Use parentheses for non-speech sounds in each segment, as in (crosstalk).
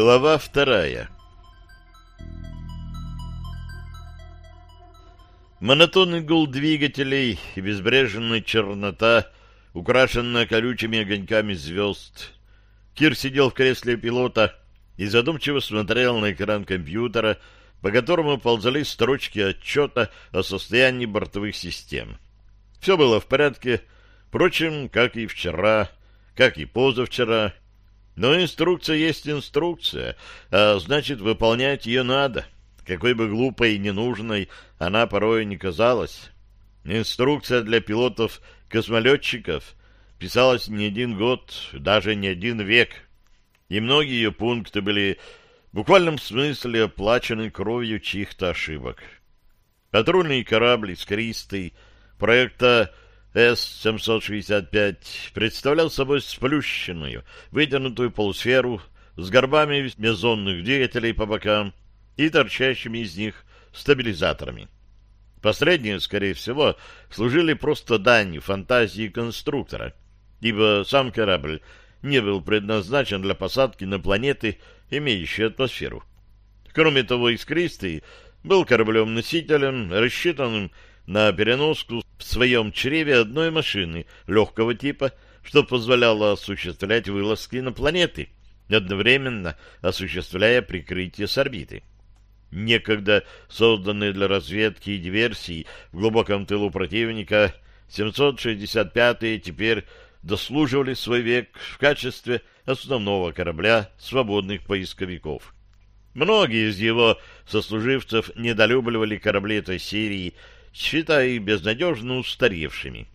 Глава вторая Монотонный гул двигателей и безбрежная чернота, украшенная колючими огоньками звезд. Кир сидел в кресле пилота и задумчиво смотрел на экран компьютера, по которому ползали строчки отчета о состоянии бортовых систем. Все было в порядке, впрочем, как и вчера, как и позавчера. Но инструкция есть инструкция, а значит, выполнять ее надо, какой бы глупой и ненужной она порой не казалась. Инструкция для пилотов-космолетчиков писалась не один год, даже не один век, и многие ее пункты были в буквальном смысле оплачены кровью чьих-то ошибок. Патрульный корабль «Искристый» проекта С-765 представлял собой сплющенную, вытянутую полусферу с горбами мезонных двигателей по бокам и торчащими из них стабилизаторами. Последние, скорее всего, служили просто данью фантазии конструктора, ибо сам корабль не был предназначен для посадки на планеты, имеющие атмосферу. Кроме того, «Искристый» был кораблем-носителем, рассчитанным на переноску в своем чреве одной машины легкого типа, что позволяло осуществлять вылазки на планеты, одновременно осуществляя прикрытие с орбиты. Некогда созданные для разведки и диверсий в глубоком тылу противника, 765-е теперь дослуживали свой век в качестве основного корабля свободных поисковиков. Многие из его сослуживцев недолюбливали корабли этой серии, считая их безнадежно устаревшими.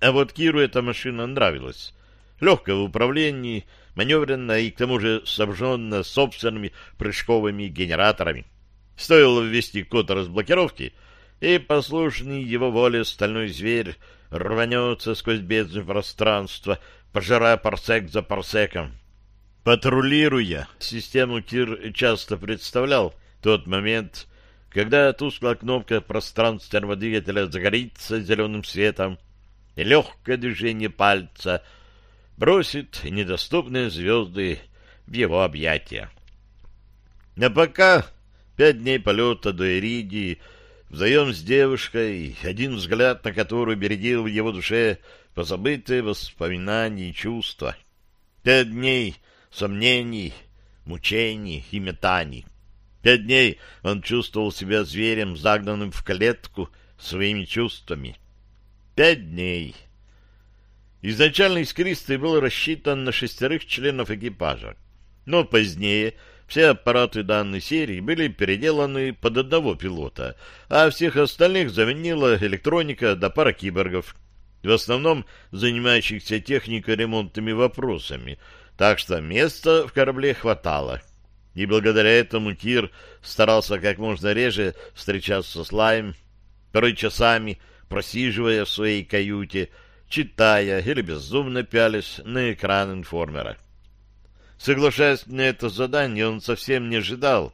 А вот Киру эта машина нравилась. Легкая в управлении, маневренная и к тому же снабженная собственными прыжковыми генераторами. Стоило ввести код разблокировки, и послушный его воле стальной зверь рванется сквозь бездну пространства, пожирая парсек за парсеком. Патрулируя, систему Кир часто представлял тот момент, когда тусклая кнопка пространственного двигателя загорится зеленым светом, и легкое движение пальца бросит недоступные звезды в его объятия. А пока Пять дней полета до Эридии, вдвоем с девушкой, один взгляд на которую бередил в его душе позабытые воспоминания и чувства. Пять дней сомнений, мучений и метаний. Пять дней он чувствовал себя зверем, загнанным в клетку своими чувствами. Пять дней. Изначально искристый был рассчитан на шестерых членов экипажа, но позднее все аппараты данной серии были переделаны под одного пилота, а всех остальных заменила электроника до пара киборгов, в основном занимающихся технико-ремонтными вопросами, так что места в корабле хватало. И благодаря этому Кир старался как можно реже встречаться с Лаем, порой часами просиживая в своей каюте, читая или безумно пялись на экран информера. Соглашаясь на это задание, он совсем не ожидал,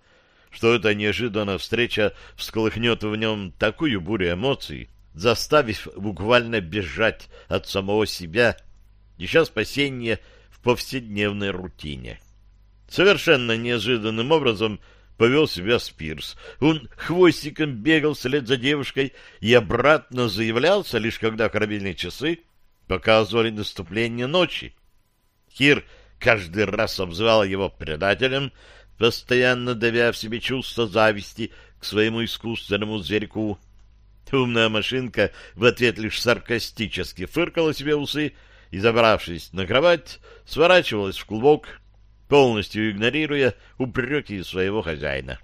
что эта неожиданная встреча всколыхнет в нем такую бурю эмоций, заставив буквально бежать от самого себя, ища спасения в повседневной рутине. Совершенно неожиданным образом повел себя Спирс. Он хвостиком бегал вслед за девушкой и обратно заявлялся, лишь когда корабельные часы показывали наступление ночи. Кир каждый раз обзывал его предателем, постоянно давя в себе чувство зависти к своему искусственному зверьку. Умная машинка в ответ лишь саркастически фыркала себе усы и, забравшись на кровать, сворачивалась в клубок, полностью игнорируя упреки своего хозяина.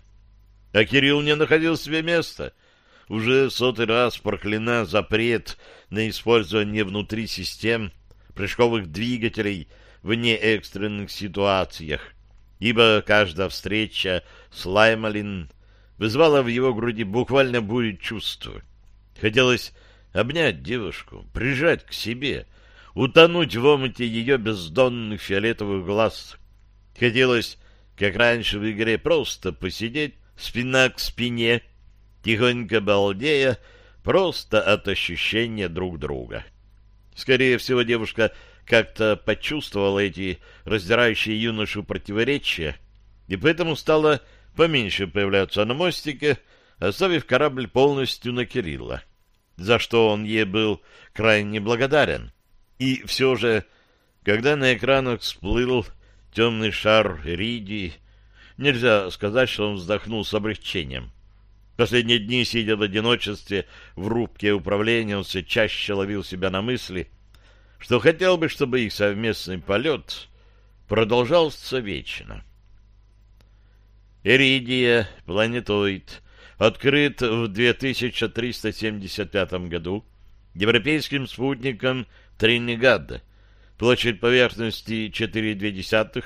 А Кирилл не находил себе места. Уже сотый раз проклина запрет на использование внутри систем прыжковых двигателей — в неэкстренных ситуациях, ибо каждая встреча с Лаймалин вызвала в его груди буквально бурю чувств. Хотелось обнять девушку, прижать к себе, утонуть в омуте ее бездонных фиолетовых глаз. Хотелось, как раньше в игре, просто посидеть спина к спине, тихонько балдея, просто от ощущения друг друга. Скорее всего, девушка как-то почувствовала эти раздирающие юношу противоречия и поэтому стала поменьше появляться на мостике, оставив корабль полностью на Кирилла, за что он ей был крайне благодарен. И все же, когда на экранах всплыл темный шар Риди, нельзя сказать, что он вздохнул с облегчением. Последние дни, сидя в одиночестве в рубке управления, он все чаще ловил себя на мысли, что хотел бы, чтобы их совместный полет продолжался вечно. Иридия, планетоид, открыт в 2375 году европейским спутником Тринигад. Площадь поверхности 4,2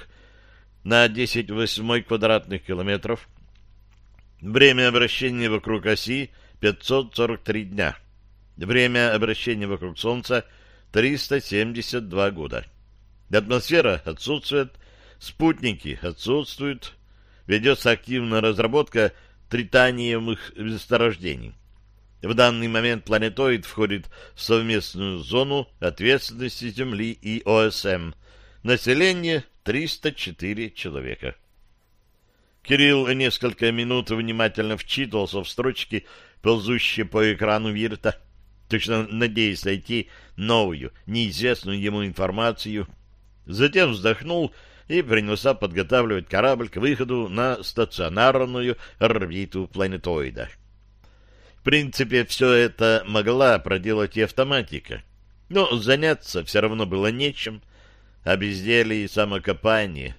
на 10 восьмой квадратных километров. Время обращения вокруг оси 543 дня. Время обращения вокруг Солнца 372 года. Атмосфера отсутствует, спутники отсутствуют, ведется активная разработка тританиевых месторождений. В данный момент планетоид входит в совместную зону ответственности Земли и ОСМ. Население 304 человека. Кирилл несколько минут внимательно вчитывался в строчки, ползущие по экрану Вирта, точно надеясь найти новую, неизвестную ему информацию. Затем вздохнул и принялся подготавливать корабль к выходу на стационарную орбиту планетоида. Принципе, все это могла проделать и автоматика, но заняться все равно было нечем, а безделье и самокопание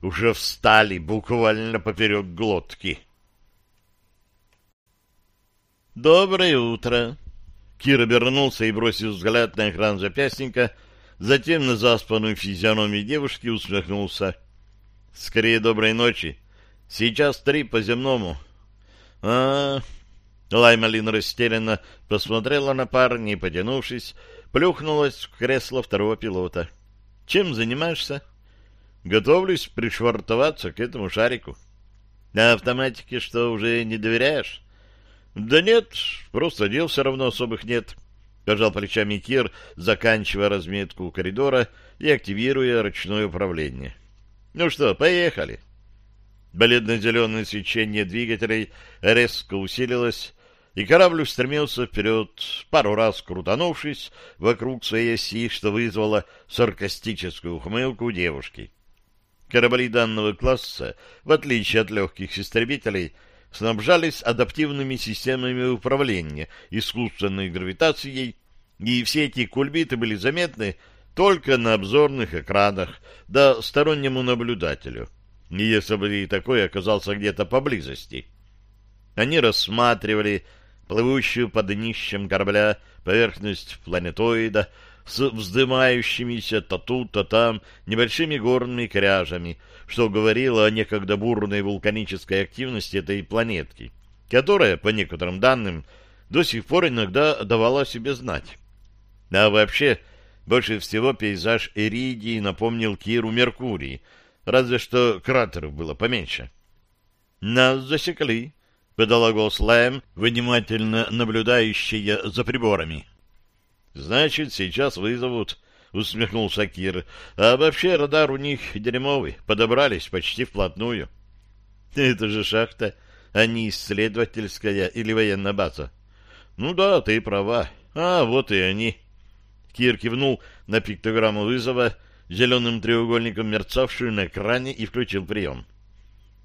уже встали буквально поперек глотки. «Доброе утро!» Кир обернулся и бросил взгляд на экран запястника — Затем на заспанную физиономию девушки усмехнулся. «Скорее доброй ночи. Сейчас три по земному». «А, Лаймалин растерянно посмотрела на парня и, потянувшись, плюхнулась в кресло второго пилота. «Чем занимаешься?» «Готовлюсь пришвартоваться к этому шарику». «На автоматике что, уже не доверяешь?» «Да нет, просто дел все равно особых нет». — пожал плечами Кир, заканчивая разметку коридора и активируя ручное управление. — Ну что, поехали. Бледно-зеленое свечение двигателей резко усилилось, и корабль устремился вперед, пару раз крутанувшись вокруг своей оси, что вызвало саркастическую ухмылку девушки. Корабли данного класса, в отличие от легких истребителей, снабжались адаптивными системами управления искусственной гравитацией, и все эти кульбиты были заметны только на обзорных экранах, да стороннему наблюдателю, если бы и такой оказался где-то поблизости. Они рассматривали плывущую под днищем корабля поверхность планетоида с вздымающимися то тут, то там небольшими горными кряжами, что говорило о некогда бурной вулканической активности этой планетки, которая, по некоторым данным, до сих пор иногда давала о себе знать. А вообще, больше всего пейзаж Эридии напомнил Киру Меркурий, разве что кратеров было поменьше. «Нас засекли», — подала голос Лэм, внимательно наблюдающая за приборами. «Значит, сейчас вызовут», — усмехнулся Кир. «А вообще радар у них дерьмовый, подобрались почти вплотную». «Это же шахта, а не исследовательская или военная база». «Ну да, ты права. А вот и они». Кир кивнул на пиктограмму вызова, зеленым треугольником мерцавшую на экране, и включил прием.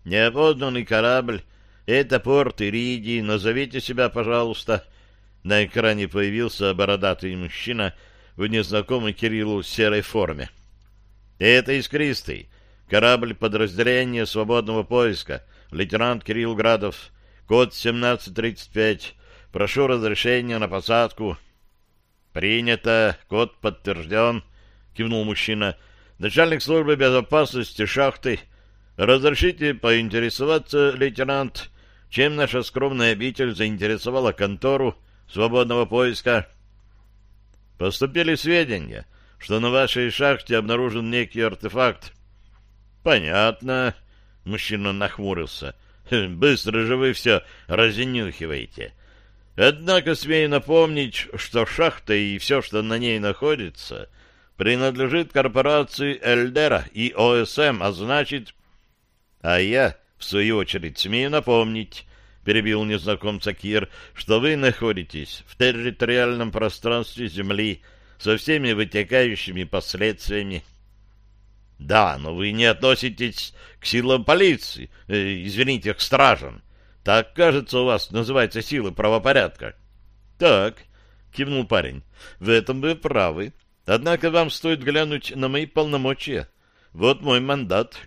«Неопознанный корабль. Это порт Иридии. Назовите себя, пожалуйста». На экране появился бородатый мужчина в незнакомой Кириллу серой форме. «Это Искристый. Корабль подразделения свободного поиска. Лейтенант Кирилл Градов. Код 1735. Прошу разрешения на посадку». «Принято. Код подтвержден», — кивнул мужчина. «Начальник службы безопасности шахты. Разрешите поинтересоваться, лейтенант, чем наша скромная обитель заинтересовала контору свободного поиска?» «Поступили сведения, что на вашей шахте обнаружен некий артефакт». «Понятно», — мужчина нахмурился. (laughs) «Быстро же вы все разенюхиваете. Однако смею напомнить, что шахта и все, что на ней находится, принадлежит корпорации Эльдера и ОСМ, а значит... А я, в свою очередь, смею напомнить, перебил незнакомца Кир, что вы находитесь в территориальном пространстве Земли со всеми вытекающими последствиями. Да, но вы не относитесь к силам полиции, э, извините, к стражам. Так, кажется, у вас называется силы правопорядка. Так, кивнул парень, в этом вы правы. Однако вам стоит глянуть на мои полномочия. Вот мой мандат.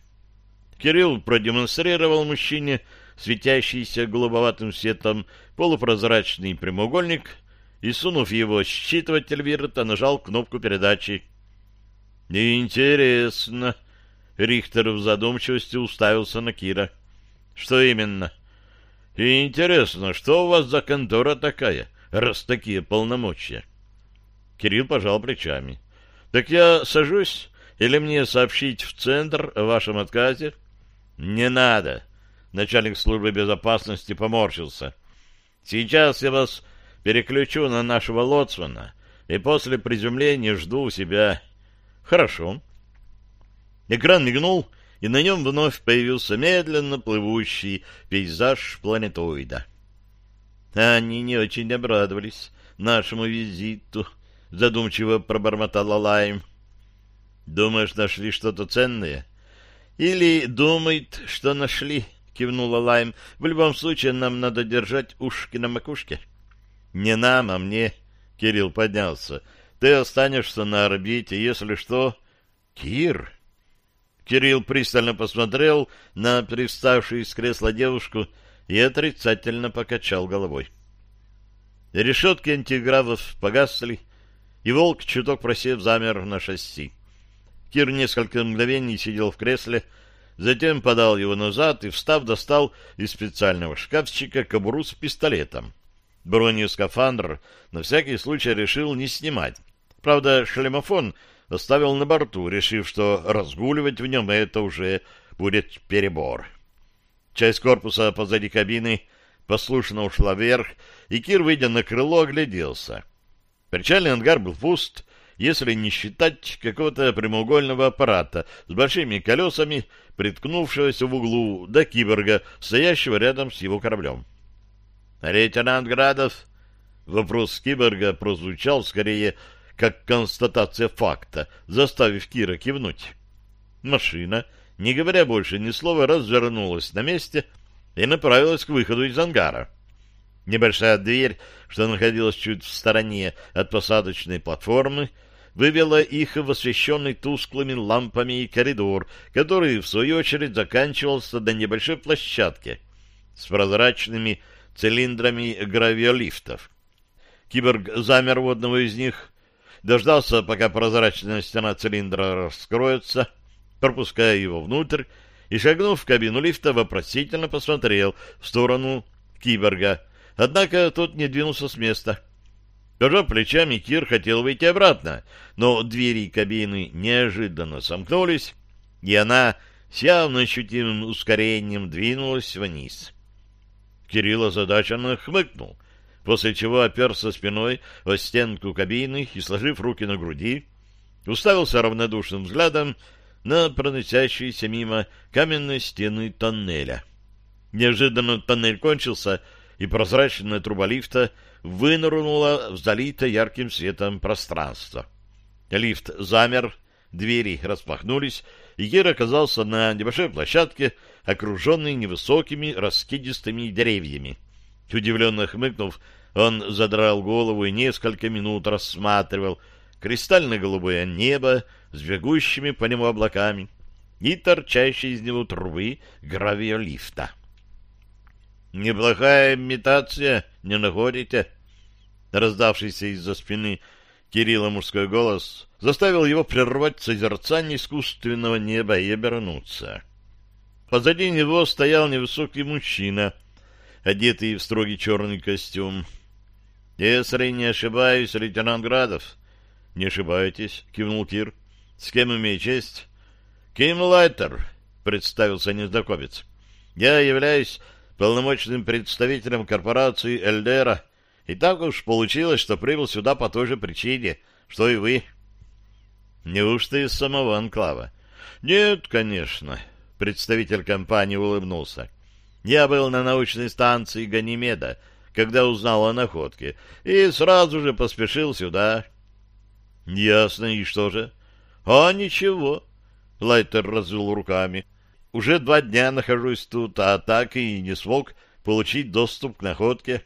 Кирилл продемонстрировал мужчине светящийся голубоватым светом полупрозрачный прямоугольник и, сунув его считыватель вирта, нажал кнопку передачи. «Интересно». Рихтер в задумчивости уставился на Кира. «Что именно?» «Интересно, что у вас за контора такая, раз такие полномочия?» Кирилл пожал плечами. «Так я сажусь или мне сообщить в центр о вашем отказе?» «Не надо!» Начальник службы безопасности поморщился. «Сейчас я вас переключу на нашего лоцмана, и после приземления жду у себя Хорошо. Экран мигнул, и на нем вновь появился медленно плывущий пейзаж планетоида. Они не очень обрадовались нашему визиту, задумчиво пробормотала Лайм. Думаешь, нашли что-то ценное? Или думает, что нашли? кивнула Лайм. В любом случае, нам надо держать ушки на макушке. Не нам, а мне. Кирилл поднялся. Ты останешься на орбите, если что... Кир... Кирилл пристально посмотрел на привставшую из кресла девушку и отрицательно покачал головой. Решетки антигравов погасли, и волк, чуток просев, замер на шасси. Кир несколько мгновений сидел в кресле, затем подал его назад и, встав, достал из специального шкафчика кобуру с пистолетом. Бронескафандр на всякий случай решил не снимать, Правда, шлемофон оставил на борту, решив, что разгуливать в нем это уже будет перебор. Часть корпуса позади кабины послушно ушла вверх, и Кир, выйдя на крыло, огляделся. Причальный ангар был пуст, если не считать какого-то прямоугольного аппарата с большими колесами, приткнувшегося в углу до киборга, стоящего рядом с его кораблем. «Лейтенант Градов?» Вопрос киборга прозвучал скорее как констатация факта, заставив Кира кивнуть. Машина, не говоря больше ни слова, развернулась на месте и направилась к выходу из ангара. Небольшая дверь, что находилась чуть в стороне от посадочной платформы, вывела их в освещенный тусклыми лампами коридор, который, в свою очередь, заканчивался до небольшой площадки с прозрачными цилиндрами гравиолифтов. Киборг замер у одного из них, дождался, пока прозрачная стена цилиндра раскроется, пропуская его внутрь, и, шагнув в кабину лифта, вопросительно посмотрел в сторону киборга. Однако тот не двинулся с места. Пожав плечами, Кир хотел выйти обратно, но двери кабины неожиданно сомкнулись, и она с явно ощутимым ускорением двинулась вниз. Кирилл озадаченно хмыкнул — после чего оперся спиной о стенку кабины и, сложив руки на груди, уставился равнодушным взглядом на проносящиеся мимо каменные стены тоннеля. Неожиданно тоннель кончился, и прозрачная труба лифта вынырнула в залитое ярким светом пространство. Лифт замер, двери распахнулись, и Гер оказался на небольшой площадке, окруженной невысокими раскидистыми деревьями. Удивленно хмыкнув, он задрал голову и несколько минут рассматривал кристально-голубое небо с бегущими по нему облаками и торчащие из него трубы гравиолифта. «Неплохая имитация, не находите?» Раздавшийся из-за спины Кирилла мужской голос заставил его прервать созерцание искусственного неба и обернуться. Позади него стоял невысокий мужчина — одетый в строгий черный костюм. — Если не ошибаюсь, лейтенант Градов. — Не ошибаетесь, — кивнул Кир. — С кем имею честь? — Ким Лайтер, — представился незнакомец. — Я являюсь полномочным представителем корпорации Эльдера, и так уж получилось, что прибыл сюда по той же причине, что и вы. — Неужто из самого анклава? — Нет, конечно. Представитель компании улыбнулся. Я был на научной станции Ганимеда, когда узнал о находке, и сразу же поспешил сюда. — Ясно, и что же? — А ничего. Лайтер развел руками. — Уже два дня нахожусь тут, а так и не смог получить доступ к находке.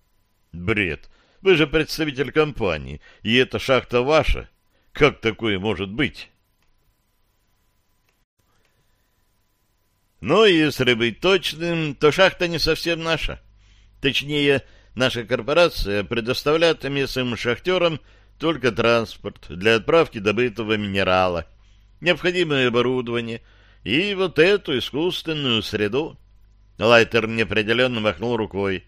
— Бред. Вы же представитель компании, и эта шахта ваша. Как такое может быть? Но если быть точным, то шахта не совсем наша. Точнее, наша корпорация предоставляет местным шахтерам только транспорт для отправки добытого минерала, необходимое оборудование и вот эту искусственную среду. Лайтер неопределенно махнул рукой.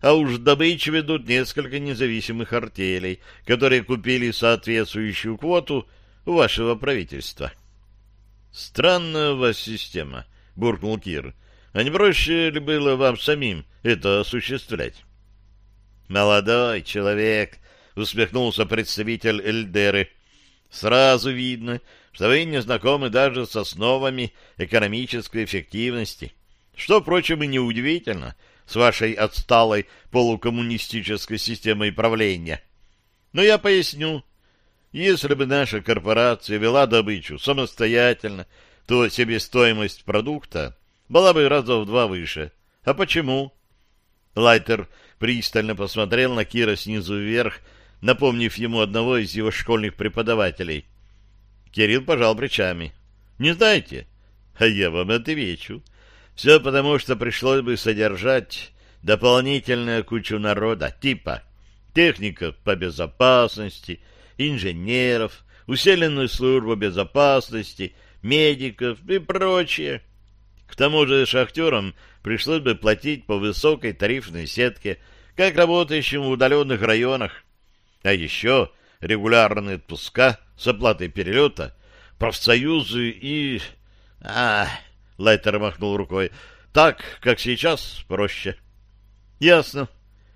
А уж добычу ведут несколько независимых артелей, которые купили соответствующую квоту у вашего правительства. Странная у вас система —— буркнул Кир. — А не проще ли было вам самим это осуществлять? — Молодой человек, — усмехнулся представитель Эльдеры. — Сразу видно, что вы не знакомы даже с основами экономической эффективности, что, впрочем, и неудивительно с вашей отсталой полукоммунистической системой правления. Но я поясню. Если бы наша корпорация вела добычу самостоятельно, то себестоимость продукта была бы раза в два выше. А почему? Лайтер пристально посмотрел на Кира снизу вверх, напомнив ему одного из его школьных преподавателей. Кирилл пожал плечами. «Не знаете? А я вам отвечу. Все потому, что пришлось бы содержать дополнительную кучу народа, типа техников по безопасности, инженеров, усиленную службу безопасности — медиков и прочее. К тому же шахтерам пришлось бы платить по высокой тарифной сетке, как работающим в удаленных районах. А еще регулярные отпуска с оплатой перелета, профсоюзы и... А, Лайтер махнул рукой. Так, как сейчас, проще. Ясно.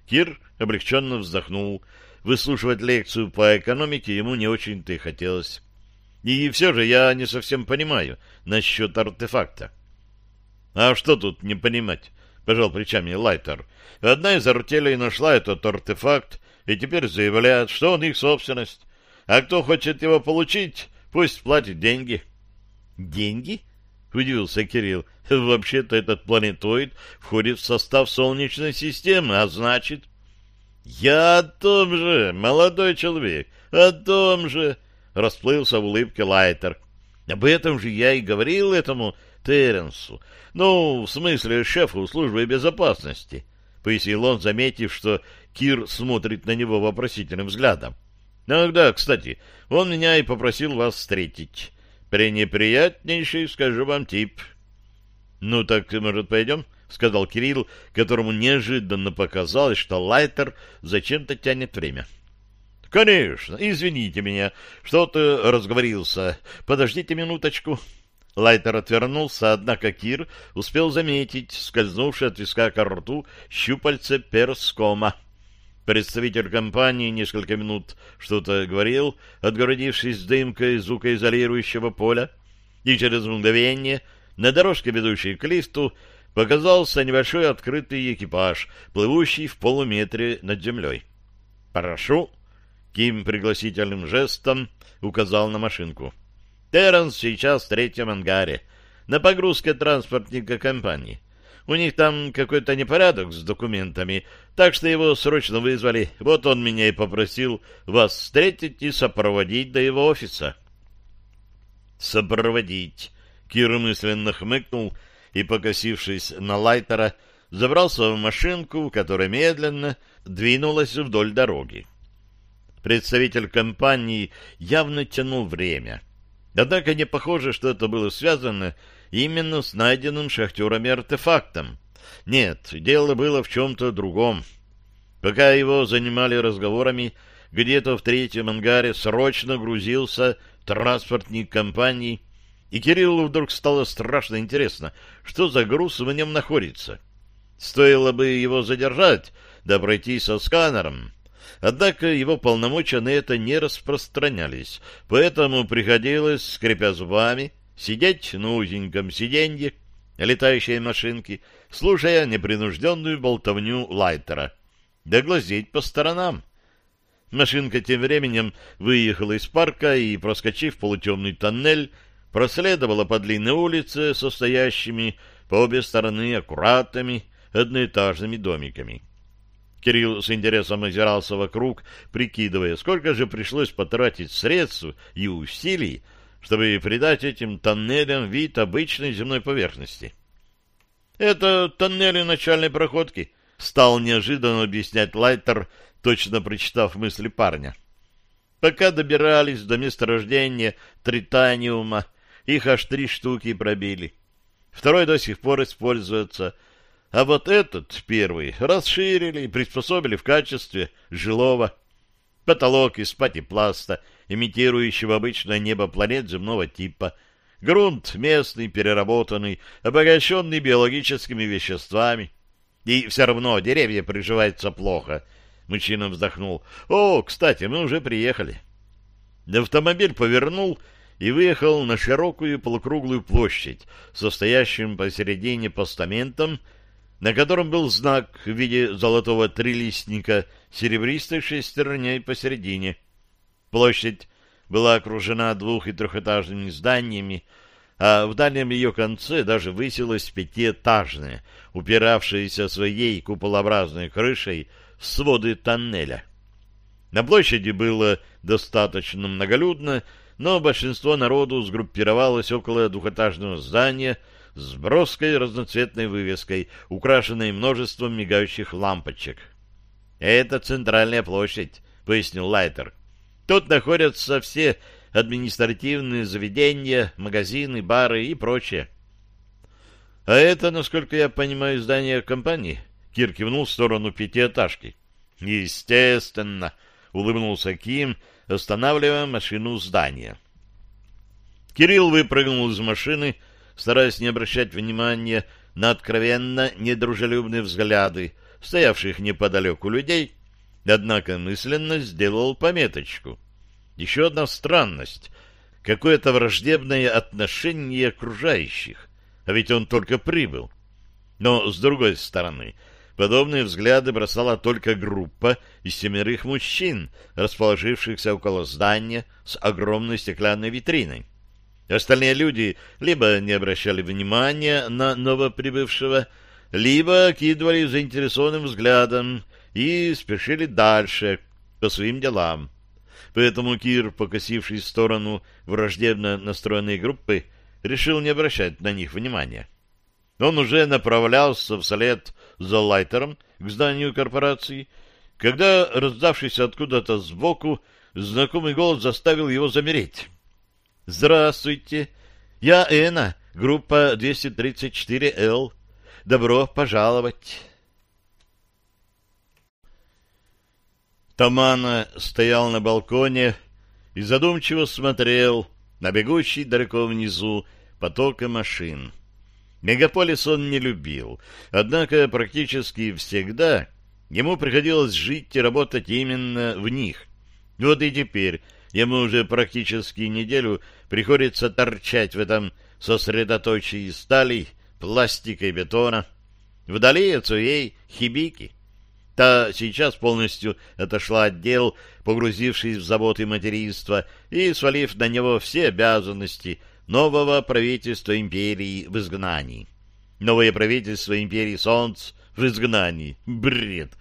Кир облегченно вздохнул. Выслушивать лекцию по экономике ему не очень-то и хотелось. И все же я не совсем понимаю насчет артефакта. — А что тут не понимать? — пожал плечами Лайтер. Одна из артелей нашла этот артефакт и теперь заявляет, что он их собственность. А кто хочет его получить, пусть платит деньги. — Деньги? — удивился Кирилл. — Вообще-то этот планетоид входит в состав Солнечной системы, а значит... — Я о том же, молодой человек, о том же... — расплылся в улыбке Лайтер. «Об этом же я и говорил этому Теренсу. Ну, в смысле, шефу службы безопасности», — пояснил он, заметив, что Кир смотрит на него вопросительным взглядом. «Ах да, кстати, он меня и попросил вас встретить. Пренеприятнейший, скажу вам, тип». «Ну так, может, пойдем?» — сказал Кирилл, которому неожиданно показалось, что Лайтер зачем-то тянет время. — Конечно, извините меня, что-то разговорился. Подождите минуточку. Лайтер отвернулся, однако Кир успел заметить скользнувший от виска к рту щупальце перскома. Представитель компании несколько минут что-то говорил, отгородившись дымкой звукоизолирующего поля, и через мгновение на дорожке, ведущей к лифту, показался небольшой открытый экипаж, плывущий в полуметре над землей. «Прошу!» Ким пригласительным жестом указал на машинку. «Терренс сейчас в третьем ангаре, на погрузке транспортника компании. У них там какой-то непорядок с документами, так что его срочно вызвали. Вот он меня и попросил вас встретить и сопроводить до его офиса». «Сопроводить!» Кир мысленно хмыкнул и, покосившись на Лайтера, забрался в машинку, которая медленно двинулась вдоль дороги. Представитель компании явно тянул время. Однако не похоже, что это было связано именно с найденным шахтерами артефактом. Нет, дело было в чем-то другом. Пока его занимали разговорами, где-то в третьем ангаре срочно грузился транспортник компании, и Кириллу вдруг стало страшно интересно, что за груз в нем находится. Стоило бы его задержать, да пройти со сканером, Однако его полномочия на это не распространялись, поэтому приходилось, скрипя зубами, сидеть на узеньком сиденье летающей машинки, слушая непринужденную болтовню Лайтера, да глазеть по сторонам. Машинка тем временем выехала из парка и, проскочив полутемный тоннель, проследовала по длинной улице со стоящими по обе стороны аккуратными одноэтажными домиками. Кирилл с интересом озирался вокруг, прикидывая, сколько же пришлось потратить средств и усилий, чтобы придать этим тоннелям вид обычной земной поверхности. «Это тоннели начальной проходки», — стал неожиданно объяснять Лайтер, точно прочитав мысли парня. Пока добирались до месторождения тританиума, их аж три штуки пробили. Второй до сих пор используется — а вот этот, первый, расширили и приспособили в качестве жилого. Потолок из патипласта, имитирующего обычное небо планет земного типа. Грунт местный, переработанный, обогащенный биологическими веществами. И все равно деревья приживаются плохо. Мужчина вздохнул. «О, кстати, мы уже приехали». Автомобиль повернул и выехал на широкую полукруглую площадь, состоящую посередине постаментом, на котором был знак в виде золотого трилистника серебристой шестерней посередине. Площадь была окружена двух- и трехэтажными зданиями, а в дальнем ее конце даже высилась пятиэтажная, упиравшаяся своей куполообразной крышей в своды тоннеля. На площади было достаточно многолюдно, но большинство народу сгруппировалось около двухэтажного здания — с броской разноцветной вывеской, украшенной множеством мигающих лампочек. «Это центральная площадь», — пояснил Лайтер. «Тут находятся все административные заведения, магазины, бары и прочее». «А это, насколько я понимаю, здание компании?» Кир кивнул в сторону пятиэтажки. «Естественно», — улыбнулся Ким, останавливая машину здания. Кирилл выпрыгнул из машины стараясь не обращать внимания на откровенно недружелюбные взгляды стоявших неподалеку людей, однако мысленно сделал пометочку. Еще одна странность — какое-то враждебное отношение окружающих, а ведь он только прибыл. Но, с другой стороны, подобные взгляды бросала только группа из семерых мужчин, расположившихся около здания с огромной стеклянной витриной. Остальные люди либо не обращали внимания на новоприбывшего, либо кидывали заинтересованным взглядом и спешили дальше по своим делам. Поэтому Кир, покосившись в сторону враждебно настроенной группы, решил не обращать на них внимания. Он уже направлялся вслед за Лайтером к зданию корпорации, когда, раздавшийся откуда-то сбоку, знакомый голос заставил его замереть. Здравствуйте. Я Эна, группа 234Л. Добро пожаловать. Тамана стоял на балконе и задумчиво смотрел на бегущий далеко внизу потока машин. Мегаполис он не любил, однако практически всегда ему приходилось жить и работать именно в них. Вот и теперь ему уже практически неделю приходится торчать в этом сосредоточии стали, пластика и бетона, вдали от своей хибики. Та сейчас полностью отошла от дел, погрузившись в заботы материнства и свалив на него все обязанности нового правительства империи в изгнании. Новое правительство империи Солнц в изгнании. Бред!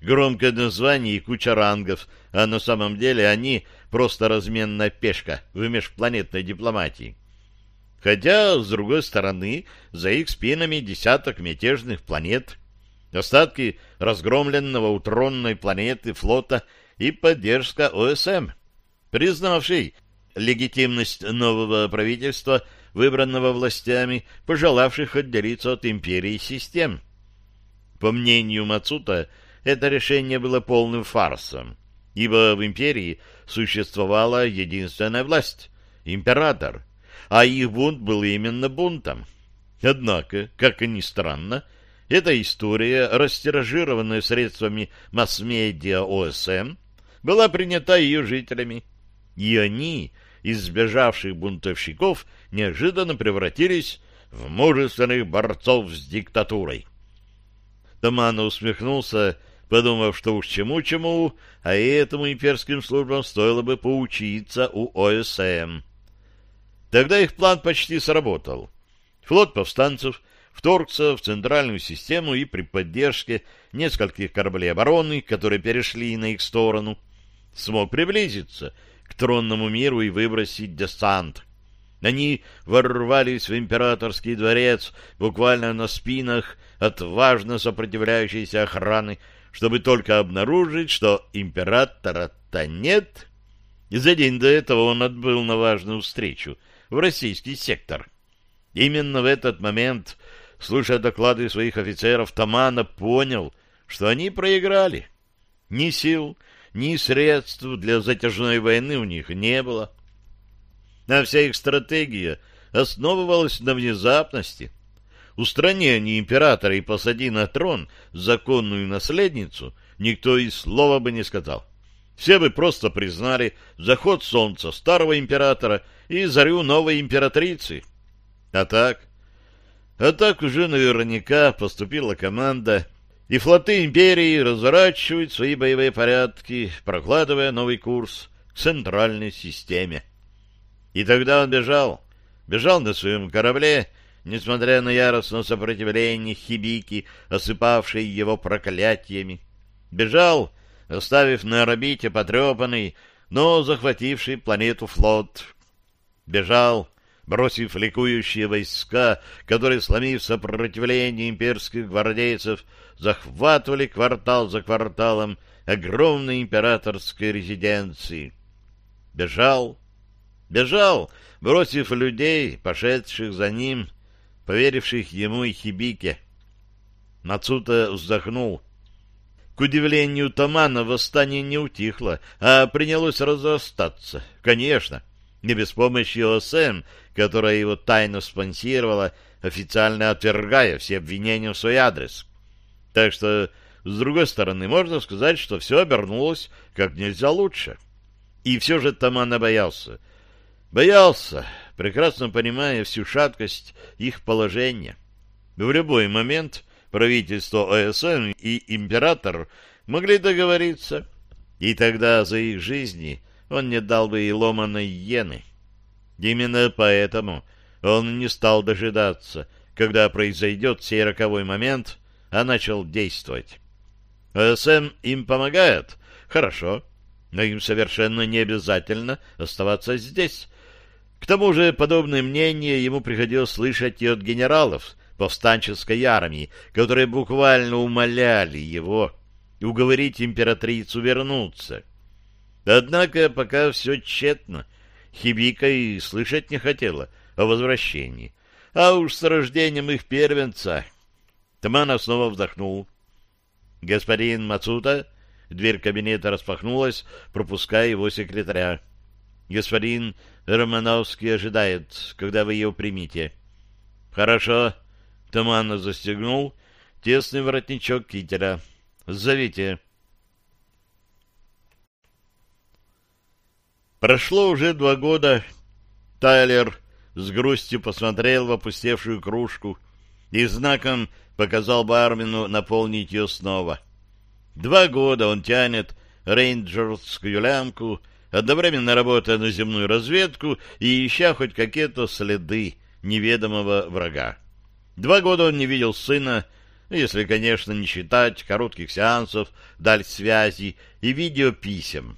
Громкое название и куча рангов, а на самом деле они просто разменная пешка в межпланетной дипломатии. Хотя, с другой стороны, за их спинами десяток мятежных планет, остатки разгромленного у тронной планеты флота и поддержка ОСМ, признавший легитимность нового правительства, выбранного властями, пожелавших отделиться от империи систем. По мнению Мацута, это решение было полным фарсом, ибо в империи существовала единственная власть — император, а их бунт был именно бунтом. Однако, как ни странно, эта история, растиражированная средствами масс-медиа ОСМ, была принята ее жителями, и они из сбежавших бунтовщиков неожиданно превратились в мужественных борцов с диктатурой. Тамана усмехнулся, подумав, что уж чему-чему, а этому имперским службам стоило бы поучиться у ОСМ. Тогда их план почти сработал. Флот повстанцев вторгся в центральную систему и при поддержке нескольких кораблей обороны, которые перешли на их сторону, смог приблизиться к тронному миру и выбросить десант. Они ворвались в императорский дворец буквально на спинах отважно сопротивляющейся охраны, чтобы только обнаружить, что императора-то нет. И за день до этого он отбыл на важную встречу в российский сектор. Именно в этот момент, слушая доклады своих офицеров, Тамана понял, что они проиграли. Ни сил, ни средств для затяжной войны у них не было. А вся их стратегия основывалась на внезапности. Устранение императора и посади на трон законную наследницу никто и слова бы не сказал. Все бы просто признали заход солнца старого императора и зарю новой императрицы. А так? А так уже наверняка поступила команда, и флоты империи разворачивают свои боевые порядки, прокладывая новый курс к центральной системе. И тогда он бежал, бежал на своем корабле, несмотря на яростное сопротивление Хибики, осыпавшей его проклятиями. Бежал, оставив на орбите потрепанный, но захвативший планету флот. Бежал, бросив ликующие войска, которые, сломив сопротивление имперских гвардейцев, захватывали квартал за кварталом огромной императорской резиденции. Бежал, Бежал, бросив людей, пошедших за ним, поверивших ему и Хибике. Мацута вздохнул. К удивлению Тамана, восстание не утихло, а принялось разрастаться. Конечно, не без помощи ОСМ, которая его тайно спонсировала, официально отвергая все обвинения в свой адрес. Так что, с другой стороны, можно сказать, что все обернулось как нельзя лучше. И все же Тамана боялся. Боялся, прекрасно понимая всю шаткость их положения. В любой момент правительство ОСН и император могли договориться, и тогда за их жизни он не дал бы и ломаной иены. Именно поэтому он не стал дожидаться, когда произойдет сей роковой момент, а начал действовать. ОСН им помогает? Хорошо. Но им совершенно не обязательно оставаться здесь, к тому же подобное мнение ему приходилось слышать и от генералов повстанческой армии, которые буквально умоляли его уговорить императрицу вернуться. Однако пока все тщетно. Хибика и слышать не хотела о возвращении. А уж с рождением их первенца... Тамана снова вздохнул. «Господин Мацута...» Дверь кабинета распахнулась, пропуская его секретаря. Господин Романовский ожидает, когда вы ее примите. Хорошо. Туманно застегнул тесный воротничок кителя. Зовите. Прошло уже два года. Тайлер с грустью посмотрел в опустевшую кружку и знаком показал Бармину наполнить ее снова. Два года он тянет рейнджерскую лямку, одновременно работая на земную разведку и ища хоть какие-то следы неведомого врага. Два года он не видел сына, если, конечно, не считать коротких сеансов, даль связи и видеописем.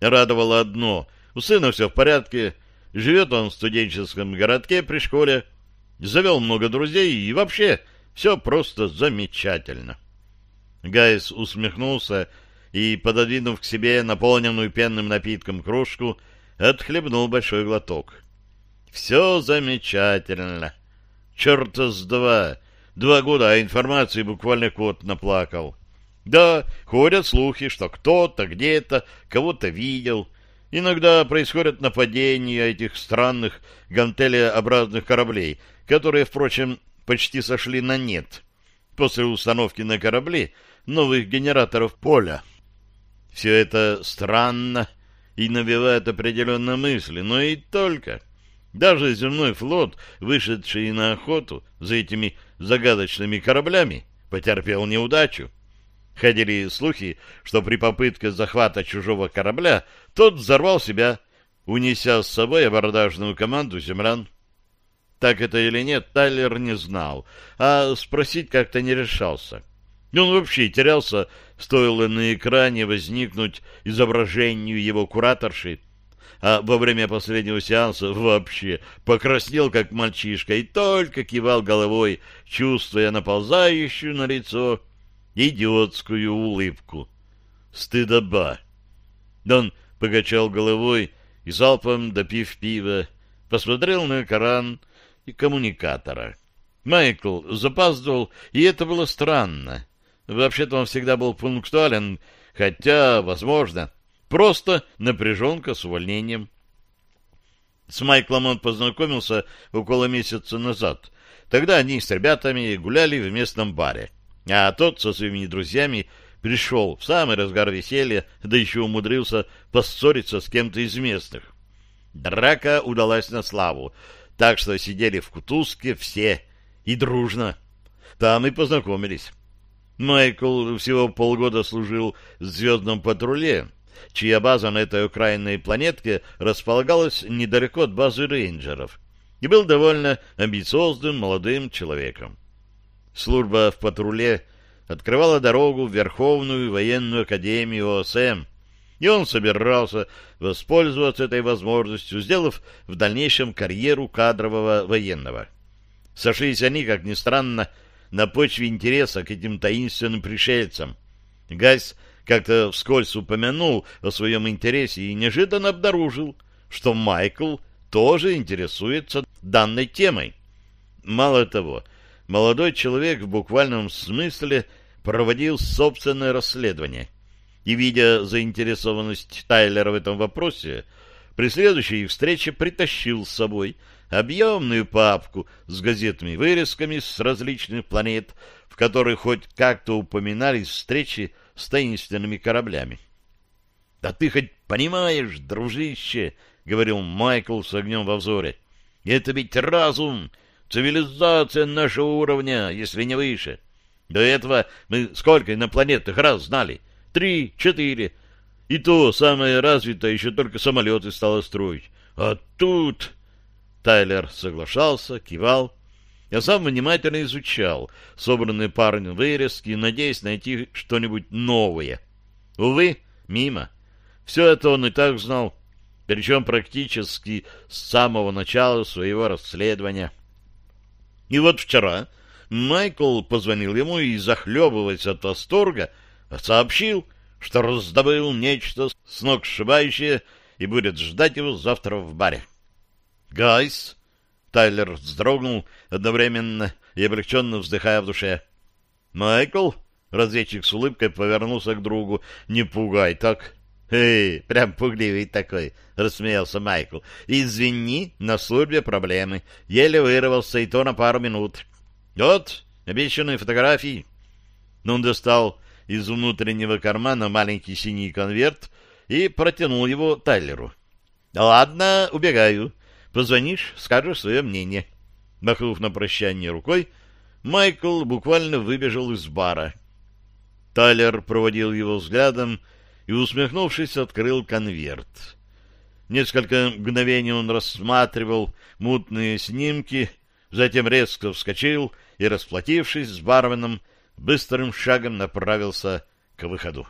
Радовало одно — у сына все в порядке, живет он в студенческом городке при школе, завел много друзей и вообще все просто замечательно. Гайс усмехнулся и, пододвинув к себе наполненную пенным напитком кружку, отхлебнул большой глоток. «Все замечательно. Черта с два. Два года, а информации буквально кот наплакал. Да, ходят слухи, что кто-то где-то кого-то видел. Иногда происходят нападения этих странных гантелеобразных кораблей, которые, впрочем, почти сошли на нет после установки на корабли новых генераторов поля. Все это странно и навевает определенные мысли, но и только. Даже земной флот, вышедший на охоту за этими загадочными кораблями, потерпел неудачу. Ходили слухи, что при попытке захвата чужого корабля тот взорвал себя, унеся с собой абордажную команду землян. Так это или нет, Тайлер не знал, а спросить как-то не решался. Он вообще терялся, стоило на экране возникнуть изображению его кураторши, а во время последнего сеанса вообще покраснел, как мальчишка, и только кивал головой, чувствуя наползающую на лицо идиотскую улыбку. Стыдоба. Дон покачал головой и, залпом допив пива, посмотрел на экран и коммуникатора. Майкл запаздывал, и это было странно. Вообще-то он всегда был пунктуален, хотя, возможно, Просто напряженка с увольнением. С Майклом он познакомился около месяца назад. Тогда они с ребятами гуляли в местном баре. А тот со своими друзьями пришел в самый разгар веселья, да еще умудрился поссориться с кем-то из местных. Драка удалась на славу, так что сидели в кутузке все и дружно. Там и познакомились. Майкл всего полгода служил в «Звездном патруле», чья база на этой окраинной планетке располагалась недалеко от базы рейнджеров, и был довольно амбициозным молодым человеком. Служба в патруле открывала дорогу в Верховную военную академию ОСМ, и он собирался воспользоваться этой возможностью, сделав в дальнейшем карьеру кадрового военного. Сошлись они, как ни странно, на почве интереса к этим таинственным пришельцам. Гайс как-то вскользь упомянул о своем интересе и неожиданно обнаружил, что Майкл тоже интересуется данной темой. Мало того, молодой человек в буквальном смысле проводил собственное расследование. И, видя заинтересованность Тайлера в этом вопросе, при следующей встрече притащил с собой объемную папку с газетными вырезками с различных планет, в которых хоть как-то упоминались встречи с таинственными кораблями. — Да ты хоть понимаешь, дружище, — говорил Майкл с огнем во взоре, — это ведь разум, цивилизация нашего уровня, если не выше. До этого мы сколько инопланетных раз знали? Три, четыре. И то самое развитое еще только самолеты стало строить. А тут... Тайлер соглашался, кивал. Я сам внимательно изучал собранные парнем вырезки, надеясь найти что-нибудь новое. Увы, мимо. Все это он и так знал, причем практически с самого начала своего расследования. И вот вчера Майкл позвонил ему и, захлебываясь от восторга, сообщил, что раздобыл нечто сногсшибающее и будет ждать его завтра в баре. «Гайс!» Тайлер вздрогнул одновременно и облегченно вздыхая в душе. «Майкл?» — разведчик с улыбкой повернулся к другу. «Не пугай так!» «Эй, прям пугливый такой!» — рассмеялся Майкл. «Извини, на службе проблемы. Еле вырвался, и то на пару минут. Вот, обещанные фотографии». Но он достал из внутреннего кармана маленький синий конверт и протянул его Тайлеру. «Ладно, убегаю. Позвонишь, скажешь свое мнение. Махнув на прощание рукой, Майкл буквально выбежал из бара. Тайлер проводил его взглядом и, усмехнувшись, открыл конверт. Несколько мгновений он рассматривал мутные снимки, затем резко вскочил и, расплатившись с барменом, быстрым шагом направился к выходу.